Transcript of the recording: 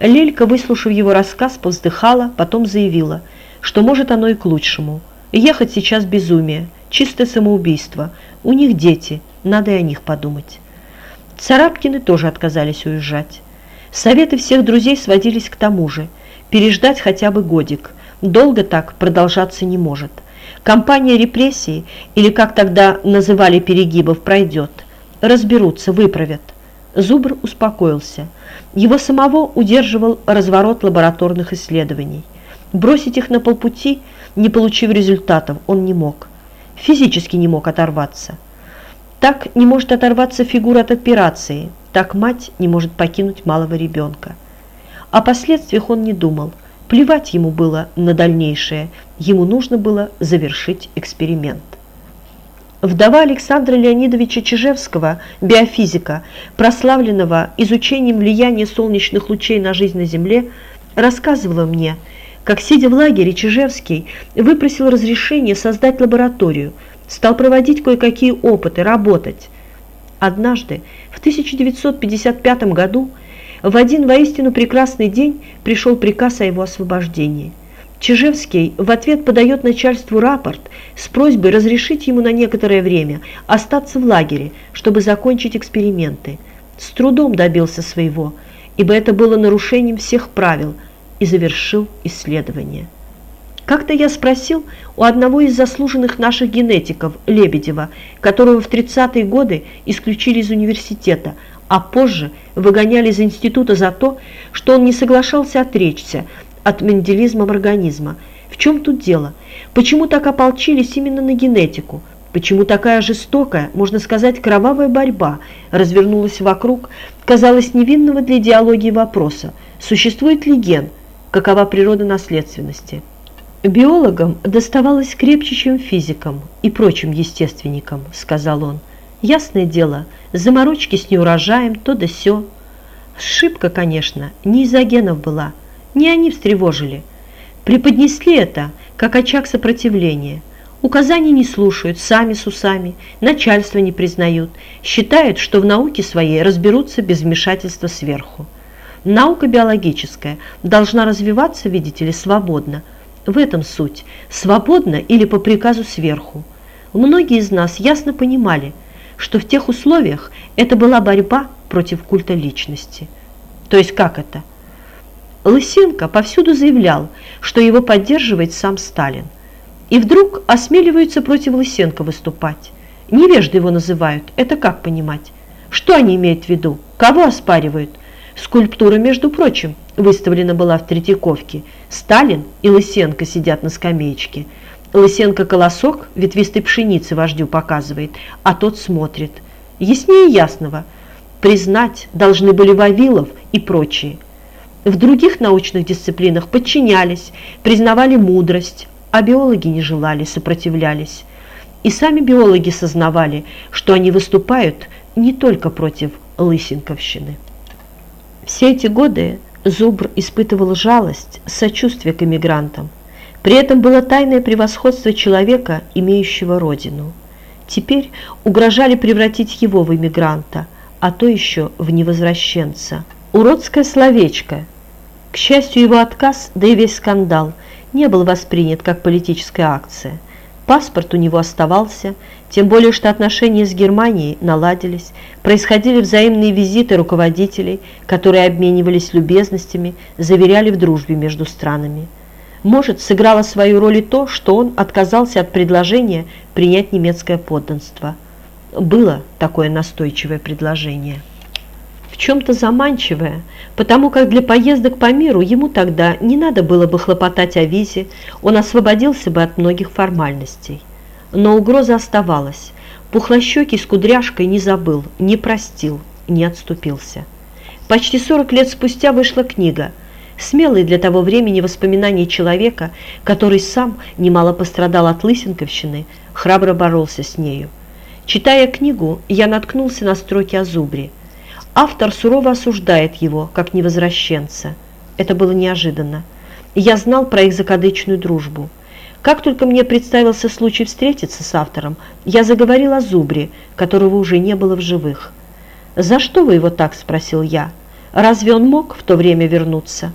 Лелька, выслушав его рассказ, повздыхала, потом заявила, что может оно и к лучшему. Ехать сейчас безумие, чистое самоубийство. У них дети, надо и о них подумать. Царапкины тоже отказались уезжать. Советы всех друзей сводились к тому же – переждать хотя бы годик. Долго так продолжаться не может. Компания репрессий, или как тогда называли перегибов, пройдет. Разберутся, выправят. Зубр успокоился. Его самого удерживал разворот лабораторных исследований. Бросить их на полпути, не получив результатов, он не мог. Физически не мог оторваться. Так не может оторваться фигура от операции, так мать не может покинуть малого ребенка. О последствиях он не думал. Плевать ему было на дальнейшее, ему нужно было завершить эксперимент. Вдова Александра Леонидовича Чижевского, биофизика, прославленного изучением влияния солнечных лучей на жизнь на Земле, рассказывала мне, как, сидя в лагере, Чижевский выпросил разрешение создать лабораторию, стал проводить кое-какие опыты, работать. Однажды, в 1955 году, в один воистину прекрасный день пришел приказ о его освобождении. Чижевский в ответ подает начальству рапорт с просьбой разрешить ему на некоторое время остаться в лагере, чтобы закончить эксперименты. С трудом добился своего, ибо это было нарушением всех правил, и завершил исследование. Как-то я спросил у одного из заслуженных наших генетиков, Лебедева, которого в 30-е годы исключили из университета, а позже выгоняли из института за то, что он не соглашался отречься от менделизма организма. В чем тут дело? Почему так ополчились именно на генетику? Почему такая жестокая, можно сказать, кровавая борьба развернулась вокруг, казалось, невинного для идеологии вопроса, существует ли ген, какова природа наследственности? Биологам доставалось крепче, чем физикам и прочим естественникам, сказал он. Ясное дело, заморочки с неурожаем, то да сё. Ошибка, конечно, не из-за генов была, не они встревожили. Преподнесли это, как очаг сопротивления. Указаний не слушают, сами с усами, начальство не признают, считают, что в науке своей разберутся без вмешательства сверху. Наука биологическая должна развиваться, видите ли, свободно. В этом суть. Свободно или по приказу сверху. Многие из нас ясно понимали – что в тех условиях это была борьба против культа личности. То есть как это? Лысенко повсюду заявлял, что его поддерживает сам Сталин. И вдруг осмеливаются против Лысенко выступать. Невежды его называют. Это как понимать? Что они имеют в виду? Кого оспаривают? Скульптура, между прочим, выставлена была в Третьяковке. Сталин и Лысенко сидят на скамеечке – Лысенко колосок ветвистой пшеницы вождю показывает, а тот смотрит. Яснее ясного. Признать должны были Вавилов и прочие. В других научных дисциплинах подчинялись, признавали мудрость, а биологи не желали, сопротивлялись. И сами биологи сознавали, что они выступают не только против лысенковщины. Все эти годы Зубр испытывал жалость, сочувствие к эмигрантам. При этом было тайное превосходство человека, имеющего родину. Теперь угрожали превратить его в иммигранта, а то еще в невозвращенца. Уродское словечко. К счастью, его отказ, да и весь скандал, не был воспринят как политическая акция. Паспорт у него оставался, тем более что отношения с Германией наладились, происходили взаимные визиты руководителей, которые обменивались любезностями, заверяли в дружбе между странами. Может, сыграло свою роль и то, что он отказался от предложения принять немецкое подданство. Было такое настойчивое предложение. Чем-то заманчивое, потому как для поездок по миру ему тогда не надо было бы хлопотать о визе, он освободился бы от многих формальностей. Но угроза оставалась. Пухлощекий с кудряшкой не забыл, не простил, не отступился. Почти 40 лет спустя вышла книга – смелые для того времени воспоминания человека, который сам немало пострадал от лысинковщины, храбро боролся с нею. Читая книгу, я наткнулся на строки о Зубре. Автор сурово осуждает его, как невозвращенца. Это было неожиданно. Я знал про их закадычную дружбу. Как только мне представился случай встретиться с автором, я заговорил о Зубре, которого уже не было в живых. «За что вы его так?» – спросил я. Разве он мог в то время вернуться?